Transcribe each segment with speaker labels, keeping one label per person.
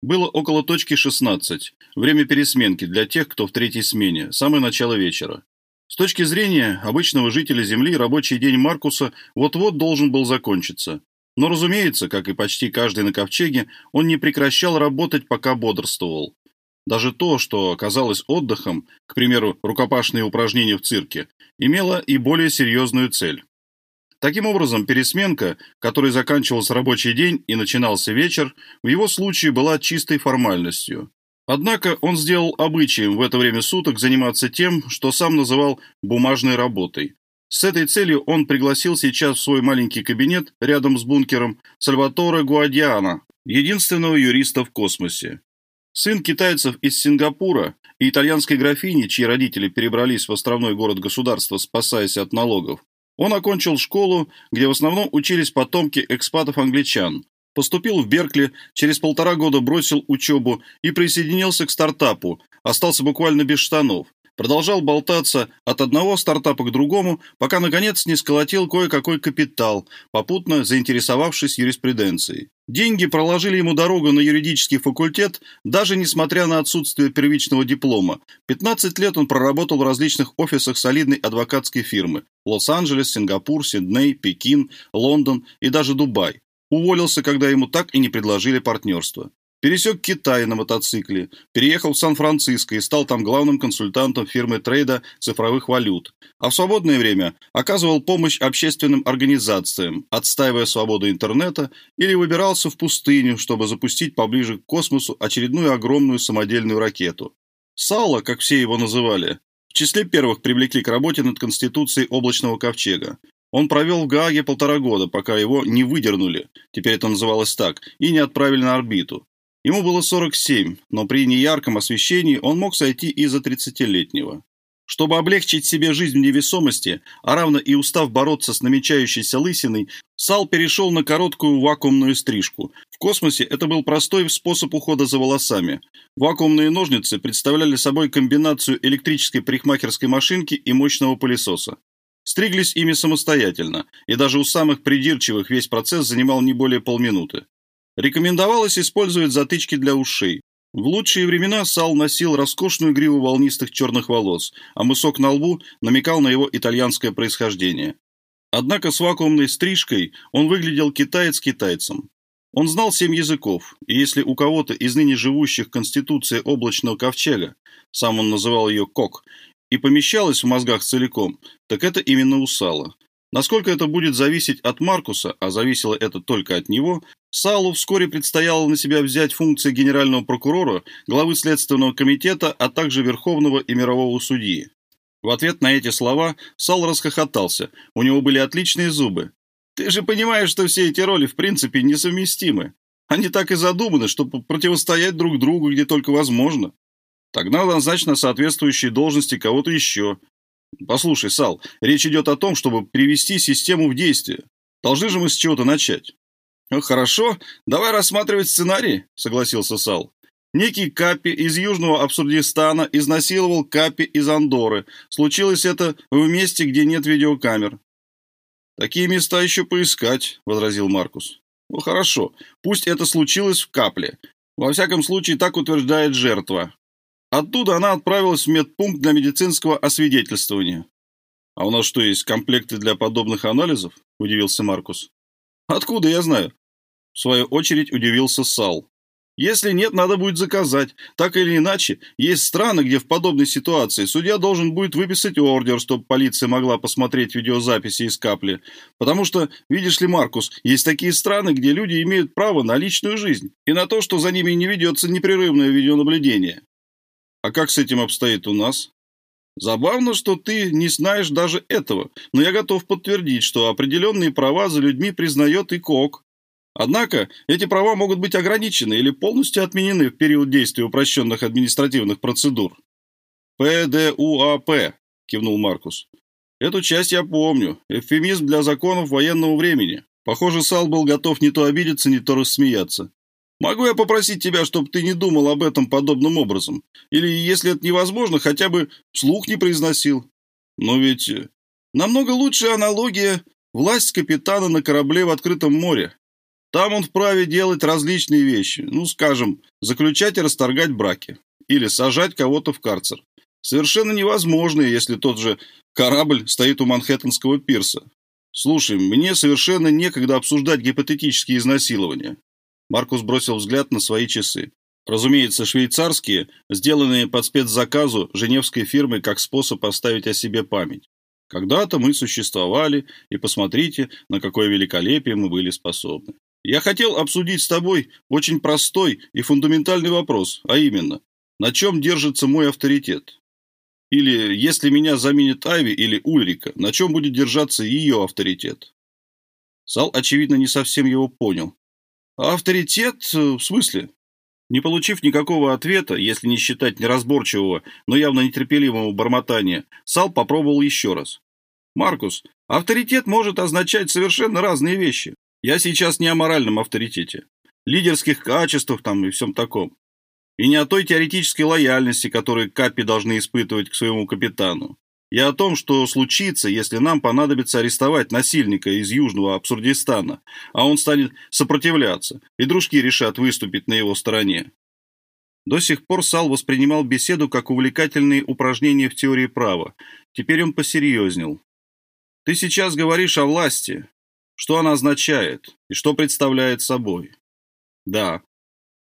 Speaker 1: Было около точки 16, время пересменки для тех, кто в третьей смене, самое начало вечера. С точки зрения обычного жителя Земли, рабочий день Маркуса вот-вот должен был закончиться. Но, разумеется, как и почти каждый на ковчеге, он не прекращал работать, пока бодрствовал. Даже то, что казалось отдыхом, к примеру, рукопашные упражнения в цирке, имело и более серьезную цель. Таким образом, пересменка, которой заканчивался рабочий день и начинался вечер, в его случае была чистой формальностью. Однако он сделал обычаем в это время суток заниматься тем, что сам называл «бумажной работой». С этой целью он пригласил сейчас в свой маленький кабинет рядом с бункером Сальваторе Гуадиана, единственного юриста в космосе. Сын китайцев из Сингапура и итальянской графини, чьи родители перебрались в островной город-государство, спасаясь от налогов, он окончил школу, где в основном учились потомки экспатов-англичан, поступил в Беркли, через полтора года бросил учебу и присоединился к стартапу, остался буквально без штанов. Продолжал болтаться от одного стартапа к другому, пока, наконец, не сколотил кое-какой капитал, попутно заинтересовавшись юриспруденцией. Деньги проложили ему дорогу на юридический факультет, даже несмотря на отсутствие первичного диплома. 15 лет он проработал в различных офисах солидной адвокатской фирмы – Лос-Анджелес, Сингапур, Сидней, Пекин, Лондон и даже Дубай. Уволился, когда ему так и не предложили партнерство. Пересек Китай на мотоцикле, переехал в Сан-Франциско и стал там главным консультантом фирмы трейда цифровых валют. А в свободное время оказывал помощь общественным организациям, отстаивая свободу интернета, или выбирался в пустыню, чтобы запустить поближе к космосу очередную огромную самодельную ракету. Сало, как все его называли, в числе первых привлекли к работе над Конституцией облачного ковчега. Он провел в Гааге полтора года, пока его не выдернули, теперь это называлось так, и не отправили на орбиту. Ему было 47, но при неярком освещении он мог сойти и за 30-летнего. Чтобы облегчить себе жизнь в невесомости, а равно и устав бороться с намечающейся лысиной, Сал перешел на короткую вакуумную стрижку. В космосе это был простой способ ухода за волосами. Вакуумные ножницы представляли собой комбинацию электрической парикмахерской машинки и мощного пылесоса. Стриглись ими самостоятельно, и даже у самых придирчивых весь процесс занимал не более полминуты. Рекомендовалось использовать затычки для ушей. В лучшие времена Сал носил роскошную гриву волнистых черных волос, а мысок на лбу намекал на его итальянское происхождение. Однако с вакуумной стрижкой он выглядел китаец китайцем. Он знал семь языков, и если у кого-то из ныне живущих Конституция облачного ковчега, сам он называл ее «кок», и помещалась в мозгах целиком, так это именно у Сала. Насколько это будет зависеть от Маркуса, а зависело это только от него, Салу вскоре предстояло на себя взять функции генерального прокурора, главы Следственного комитета, а также Верховного и мирового судьи. В ответ на эти слова Сал расхохотался, у него были отличные зубы. «Ты же понимаешь, что все эти роли в принципе несовместимы. Они так и задуманы, чтобы противостоять друг другу, где только возможно. Тогда назначь на соответствующей должности кого-то еще. Послушай, Сал, речь идет о том, чтобы привести систему в действие. Должны же мы с чего-то начать. «Ну, «Хорошо, давай рассматривать сценарий», — согласился Сал. Некий Капи из Южного Абсурдистана изнасиловал Капи из Андоры. Случилось это в месте, где нет видеокамер. «Такие места еще поискать», — возразил Маркус. «Ну хорошо, пусть это случилось в Капле. Во всяком случае, так утверждает жертва. Оттуда она отправилась в медпункт для медицинского освидетельствования. «А у нас что, есть комплекты для подобных анализов?» – удивился Маркус. «Откуда я знаю?» В свою очередь удивился Сал. «Если нет, надо будет заказать. Так или иначе, есть страны, где в подобной ситуации судья должен будет выписать ордер, чтобы полиция могла посмотреть видеозаписи из капли. Потому что, видишь ли, Маркус, есть такие страны, где люди имеют право на личную жизнь и на то, что за ними не ведется непрерывное видеонаблюдение. А как с этим обстоит у нас? Забавно, что ты не знаешь даже этого, но я готов подтвердить, что определенные права за людьми признает и КОК. Однако эти права могут быть ограничены или полностью отменены в период действия упрощенных административных процедур. ПДУАП, кивнул Маркус. Эту часть я помню. Эвфемизм для законов военного времени. Похоже, Сал был готов не то обидеться, не то рассмеяться. Могу я попросить тебя, чтобы ты не думал об этом подобным образом? Или, если это невозможно, хотя бы вслух не произносил? Но ведь э, намного лучше аналогия власть капитана на корабле в открытом море. Там он вправе делать различные вещи. Ну, скажем, заключать и расторгать браки. Или сажать кого-то в карцер. Совершенно невозможно, если тот же корабль стоит у Манхэттенского пирса. Слушай, мне совершенно некогда обсуждать гипотетические изнасилования. Маркус бросил взгляд на свои часы. Разумеется, швейцарские, сделанные под спецзаказу женевской фирмой как способ оставить о себе память. Когда-то мы существовали, и посмотрите, на какое великолепие мы были способны. Я хотел обсудить с тобой очень простой и фундаментальный вопрос, а именно, на чем держится мой авторитет? Или, если меня заменит Айви или Ульрика, на чем будет держаться ее авторитет? Сал, очевидно, не совсем его понял. А авторитет э, в смысле? Не получив никакого ответа, если не считать неразборчивого, но явно нетерпеливого бормотания, Сал попробовал еще раз. «Маркус, авторитет может означать совершенно разные вещи. Я сейчас не о моральном авторитете, лидерских качествах там и всем таком. И не о той теоретической лояльности, которую Капи должны испытывать к своему капитану. Я о том, что случится, если нам понадобится арестовать насильника из Южного Абсурдистана, а он станет сопротивляться, и дружки решат выступить на его стороне. До сих пор Сал воспринимал беседу как увлекательные упражнения в теории права. Теперь он посерьезнел. «Ты сейчас говоришь о власти, что она означает и что представляет собой? Да,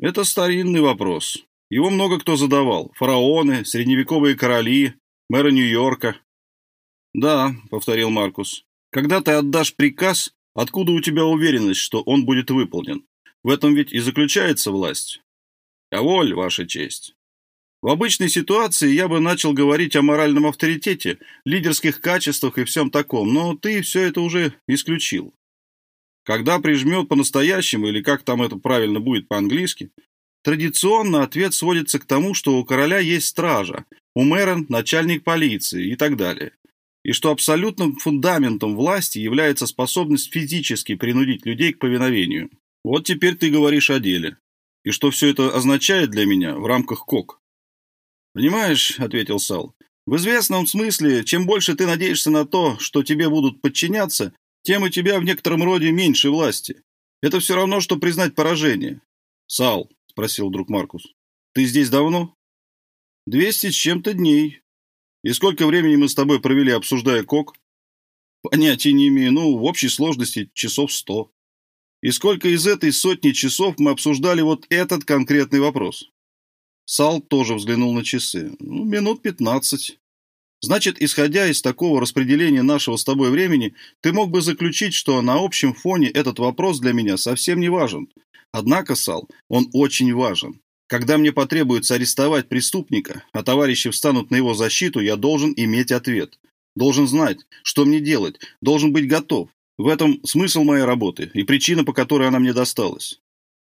Speaker 1: это старинный вопрос. Его много кто задавал. Фараоны, средневековые короли, мэры Нью-Йорка. Да, повторил Маркус. Когда ты отдашь приказ, откуда у тебя уверенность, что он будет выполнен? В этом ведь и заключается власть. А воль, ваша честь. В обычной ситуации я бы начал говорить о моральном авторитете, лидерских качествах и всем таком, но ты все это уже исключил. Когда прижмет по-настоящему, или как там это правильно будет по-английски, традиционно ответ сводится к тому, что у короля есть стража, у мэра начальник полиции и так далее. И что абсолютным фундаментом власти является способность физически принудить людей к повиновению. Вот теперь ты говоришь о деле. И что все это означает для меня в рамках КОК? «Понимаешь», — ответил Сал, — «в известном смысле, чем больше ты надеешься на то, что тебе будут подчиняться, тем у тебя в некотором роде меньше власти. Это все равно, что признать поражение». «Сал», — спросил друг Маркус, — «ты здесь давно?» «Двести с чем-то дней. И сколько времени мы с тобой провели, обсуждая КОК?» «Понятия не имею. Ну, в общей сложности часов сто». «И сколько из этой сотни часов мы обсуждали вот этот конкретный вопрос?» Сал тоже взглянул на часы. Ну, минут пятнадцать. Значит, исходя из такого распределения нашего с тобой времени, ты мог бы заключить, что на общем фоне этот вопрос для меня совсем не важен. Однако, Сал, он очень важен. Когда мне потребуется арестовать преступника, а товарищи встанут на его защиту, я должен иметь ответ. Должен знать, что мне делать, должен быть готов. В этом смысл моей работы и причина, по которой она мне досталась.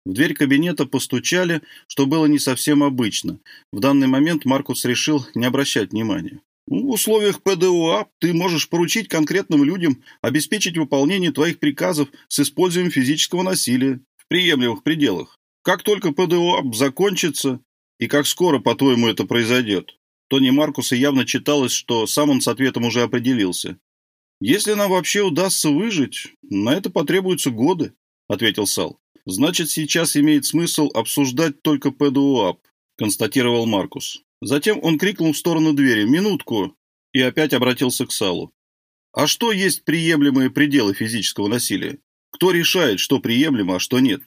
Speaker 1: В дверь кабинета постучали, что было не совсем обычно. В данный момент Маркус решил не обращать внимания. В условиях ПДОА ты можешь поручить конкретным людям обеспечить выполнение твоих приказов с использованием физического насилия в приемлемых пределах. Как только ПДОА закончится, и как скоро, по-твоему, это произойдет? Тони Маркуса явно читалось, что сам он с ответом уже определился. «Если нам вообще удастся выжить, на это потребуются годы», — ответил Сал. Значит, сейчас имеет смысл обсуждать только ПДУАП, констатировал Маркус. Затем он крикнул в сторону двери «Минутку!» и опять обратился к Салу. «А что есть приемлемые пределы физического насилия? Кто решает, что приемлемо, а что нет?»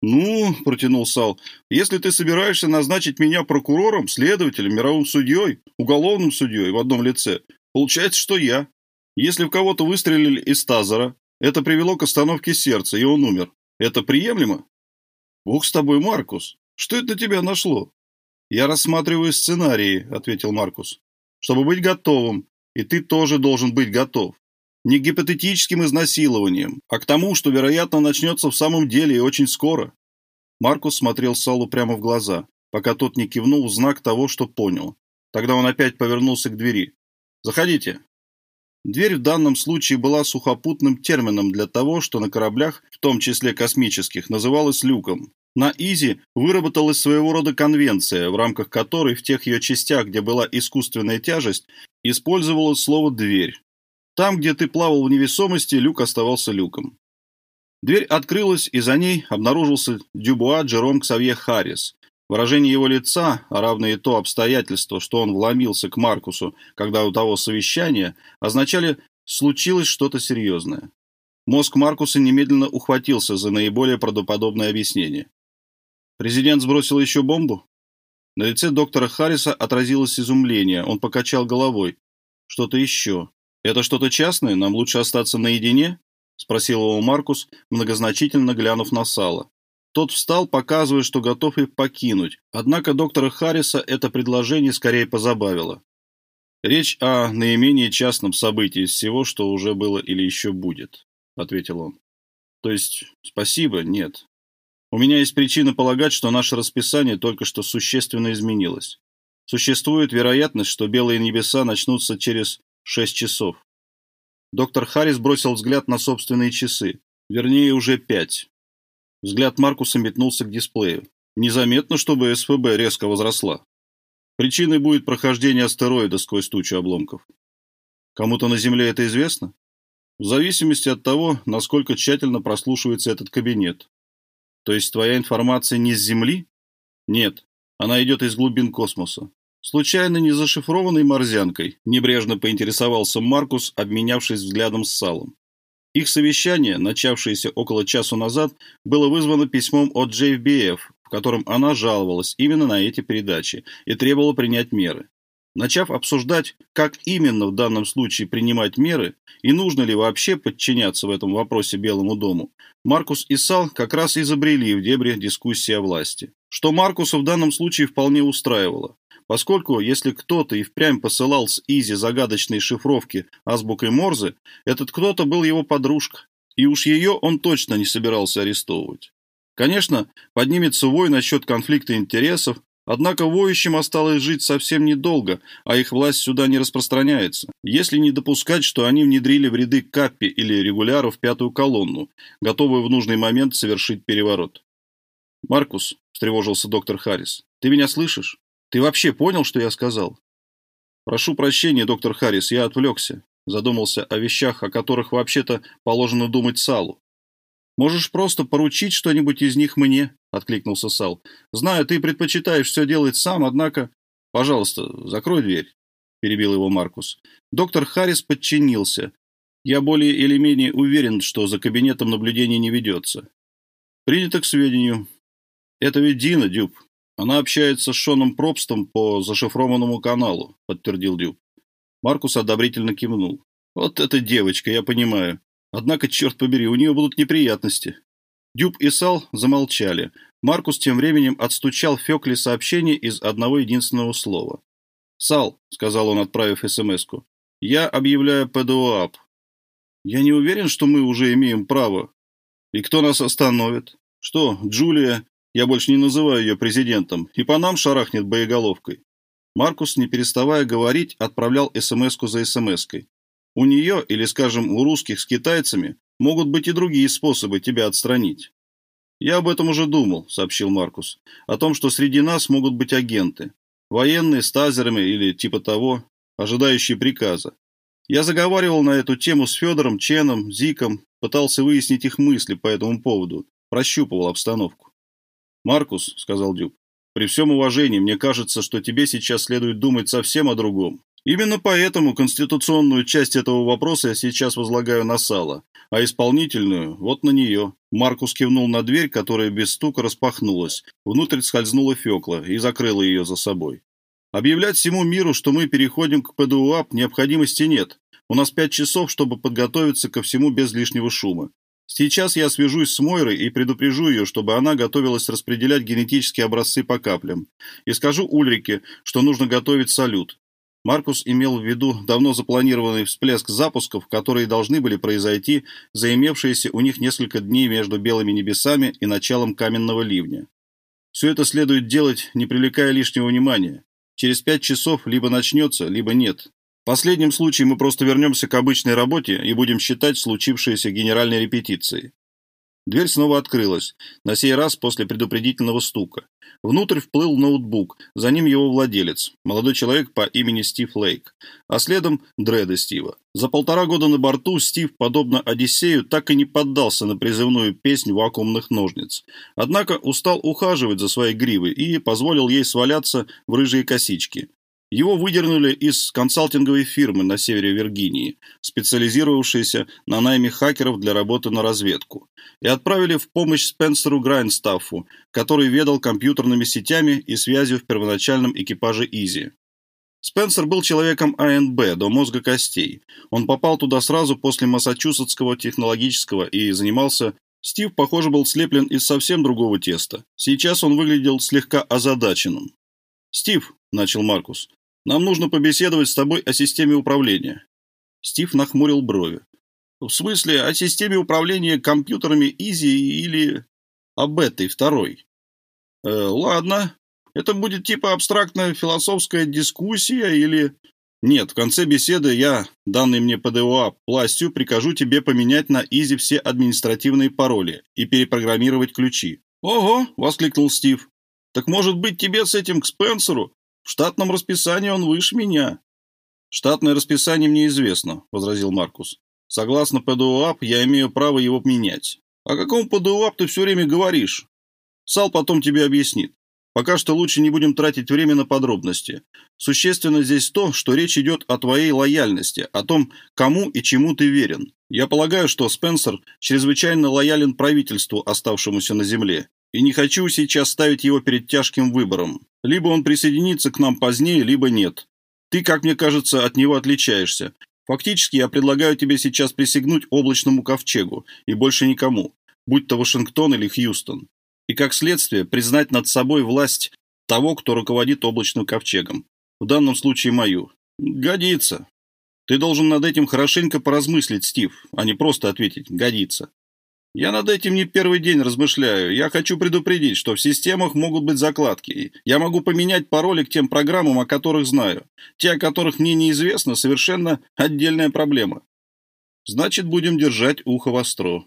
Speaker 1: «Ну, — протянул Сал, — если ты собираешься назначить меня прокурором, следователем, мировым судьей, уголовным судьей в одном лице, получается, что я. Если в кого-то выстрелили из тазера, это привело к остановке сердца, и он умер. Это приемлемо? Бог с тобой, Маркус. Что это на тебя нашло? Я рассматриваю сценарии, ответил Маркус. Чтобы быть готовым. И ты тоже должен быть готов. Не к гипотетическим изнасилованиям, а к тому, что, вероятно, начнется в самом деле и очень скоро. Маркус смотрел Салу прямо в глаза, пока тот не кивнул в знак того, что понял. Тогда он опять повернулся к двери. «Заходите». Дверь в данном случае была сухопутным термином для того, что на кораблях, в том числе космических, называлось люком. На Изи выработалась своего рода конвенция, в рамках которой в тех ее частях, где была искусственная тяжесть, использовалось слово «дверь». Там, где ты плавал в невесомости, люк оставался люком. Дверь открылась, и за ней обнаружился Дюбуа Джером Ксавье Харрис. Выражение его лица, а равно и то обстоятельство, что он вломился к Маркусу, когда у того совещание, означали «случилось что-то серьезное». Мозг Маркуса немедленно ухватился за наиболее правдоподобное объяснение. «Президент сбросил еще бомбу?» На лице доктора Харриса отразилось изумление. Он покачал головой. «Что-то еще. Это что-то частное? Нам лучше остаться наедине?» Спросил его Маркус, многозначительно глянув на Сало. Тот встал, показывая, что готов их покинуть. Однако доктора Харриса это предложение скорее позабавило. «Речь о наименее частном событии из всего, что уже было или еще будет», — ответил он. «То есть, спасибо, нет. У меня есть причина полагать, что наше расписание только что существенно изменилось. Существует вероятность, что белые небеса начнутся через шесть часов. Доктор Харрис бросил взгляд на собственные часы. Вернее, уже пять. Взгляд Маркуса метнулся к дисплею. Незаметно, чтобы СФБ резко возросла. Причиной будет прохождение астероида сквозь тучу обломков. Кому-то на Земле это известно? В зависимости от того, насколько тщательно прослушивается этот кабинет. То есть твоя информация не с Земли? Нет, она идет из глубин космоса. Случайно не зашифрованной морзянкой, небрежно поинтересовался Маркус, обменявшись взглядом с Салом. Их совещание, начавшееся около часу назад, было вызвано письмом от JFBF, в котором она жаловалась именно на эти передачи и требовала принять меры. Начав обсуждать, как именно в данном случае принимать меры и нужно ли вообще подчиняться в этом вопросе Белому дому, Маркус и Сал как раз изобрели в дебре дискуссии о власти. Что Маркуса в данном случае вполне устраивало, поскольку если кто-то и впрямь посылал с Изи загадочные шифровки азбукой Морзе, этот кто-то был его подружка, и уж ее он точно не собирался арестовывать. Конечно, поднимется вой насчет конфликта интересов, Однако воющим осталось жить совсем недолго, а их власть сюда не распространяется, если не допускать, что они внедрили в ряды Каппи или регуляров пятую колонну, готовую в нужный момент совершить переворот. «Маркус», — встревожился доктор Харрис, — «ты меня слышишь? Ты вообще понял, что я сказал?» «Прошу прощения, доктор Харрис, я отвлекся», задумался о вещах, о которых вообще-то положено думать Салу. «Можешь просто поручить что-нибудь из них мне?» — откликнулся Сал. «Знаю, ты предпочитаешь все делать сам, однако...» «Пожалуйста, закрой дверь», — перебил его Маркус. Доктор Харрис подчинился. «Я более или менее уверен, что за кабинетом наблюдения не ведется». «Принято к сведению». «Это ведь Дина, Дюб. Она общается с Шоном Пробстом по зашифрованному каналу», — подтвердил Дюб. Маркус одобрительно кивнул. «Вот эта девочка, я понимаю. Однако, черт побери, у нее будут неприятности. Дюб и Сал замолчали. Маркус тем временем отстучал Фёкле сообщение из одного единственного слова. «Сал», — сказал он, отправив СМС-ку, — «я объявляю ПДОАП. Я не уверен, что мы уже имеем право. И кто нас остановит? Что, Джулия, я больше не называю ее президентом, и по нам шарахнет боеголовкой». Маркус, не переставая говорить, отправлял СМС-ку за СМС-кой. У нее, или, скажем, у русских с китайцами, могут быть и другие способы тебя отстранить. «Я об этом уже думал», — сообщил Маркус. «О том, что среди нас могут быть агенты. Военные с тазерами или типа того, ожидающие приказа. Я заговаривал на эту тему с Федором, Ченом, Зиком, пытался выяснить их мысли по этому поводу, прощупывал обстановку. «Маркус», — сказал Дюб, — «при всем уважении, мне кажется, что тебе сейчас следует думать совсем о другом. Именно поэтому конституционную часть этого вопроса я сейчас возлагаю на Сало, а исполнительную – вот на нее. Маркус кивнул на дверь, которая без стука распахнулась. Внутрь скользнула Фекла и закрыла ее за собой. Объявлять всему миру, что мы переходим к ПДУАП, необходимости нет. У нас пять часов, чтобы подготовиться ко всему без лишнего шума. Сейчас я свяжусь с Мойрой и предупрежу ее, чтобы она готовилась распределять генетические образцы по каплям. И скажу Ульрике, что нужно готовить салют. Маркус имел в виду давно запланированный всплеск запусков, которые должны были произойти за имевшиеся у них несколько дней между белыми небесами и началом каменного ливня. Все это следует делать, не привлекая лишнего внимания. Через пять часов либо начнется, либо нет. В последнем случае мы просто вернемся к обычной работе и будем считать случившееся генеральной репетицией. Дверь снова открылась, на сей раз после предупредительного стука. Внутрь вплыл ноутбук, за ним его владелец, молодой человек по имени Стив Лейк, а следом Дреда Стива. За полтора года на борту Стив, подобно Одиссею, так и не поддался на призывную песнь вакуумных ножниц. Однако устал ухаживать за своей гривой и позволил ей сваляться в рыжие косички. Его выдернули из консалтинговой фирмы на севере Виргинии, специализировавшейся на найме хакеров для работы на разведку, и отправили в помощь Спенсеру Грайнстаффу, который ведал компьютерными сетями и связью в первоначальном экипаже Изи. Спенсер был человеком АНБ до мозга костей. Он попал туда сразу после Массачусетского технологического и занимался... Стив, похоже, был слеплен из совсем другого теста. Сейчас он выглядел слегка озадаченным. «Стив», — начал Маркус, нам нужно побеседовать с тобой о системе управления». Стив нахмурил брови. «В смысле, о системе управления компьютерами Изи или об этой второй?» э, «Ладно. Это будет типа абстрактная философская дискуссия или...» «Нет, в конце беседы я, данный мне ПДОА, пластью, прикажу тебе поменять на Изи все административные пароли и перепрограммировать ключи». «Ого!» — воскликнул Стив. «Так может быть тебе с этим к Спенсеру? В штатном расписании он выше меня». «Штатное расписание мне известно», — возразил Маркус. «Согласно ПДУАП, я имею право его менять». «О каком ПДУАП ты все время говоришь?» «Сал потом тебе объяснит. Пока что лучше не будем тратить время на подробности. Существенно здесь то, что речь идет о твоей лояльности, о том, кому и чему ты верен. Я полагаю, что Спенсер чрезвычайно лоялен правительству, оставшемуся на земле, и не хочу сейчас ставить его перед тяжким выбором. Либо он присоединится к нам позднее, либо нет. Ты, как мне кажется, от него отличаешься. Фактически я предлагаю тебе сейчас присягнуть облачному ковчегу, и больше никому, будь то Вашингтон или Хьюстон. И как следствие признать над собой власть того, кто руководит облачным ковчегом. В данном случае мою. Годится. Ты должен над этим хорошенько поразмыслить, Стив, а не просто ответить «годится». Я над этим не первый день размышляю. Я хочу предупредить, что в системах могут быть закладки. Я могу поменять пароли к тем программам, о которых знаю. Те, о которых мне неизвестно, совершенно отдельная проблема. Значит, будем держать ухо востро.